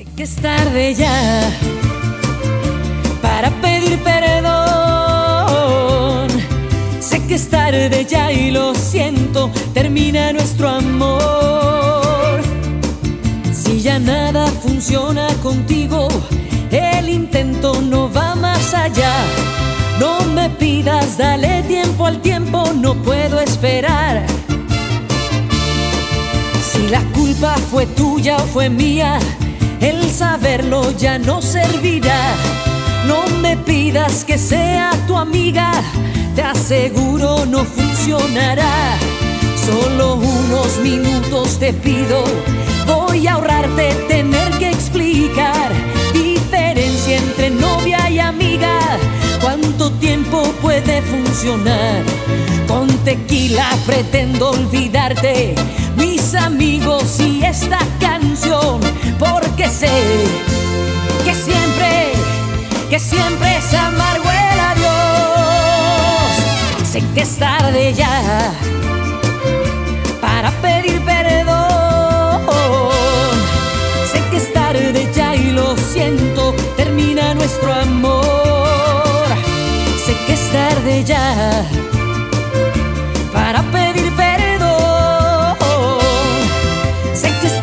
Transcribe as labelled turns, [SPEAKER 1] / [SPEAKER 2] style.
[SPEAKER 1] Sé que es tarde ya para pedir perdón. Sé que es tarde ya y lo siento, termina nuestro amor. Si ya nada funciona contigo, el intento no va más allá. No me pidas, dale tiempo al tiempo, no puedo esperar. Si la culpa fue tuya o fue mía, el saberlo ya no servirá. No me pidas que sea tu amiga, te aseguro no funcionará. Solo unos minutos te pido, voy a ahorrarte tener que explicar diferencia entre novia y amiga. ¿Cuánto tiempo puede funcionar? Con tequila pretendo olvidarte, mis amigos y esta que siempre es amargo el adiós. Sé que es tarde ya para pedir perdón. Sé que es tarde ya y lo siento, termina nuestro amor. Sé que es tarde ya para pedir perdón. Sé que es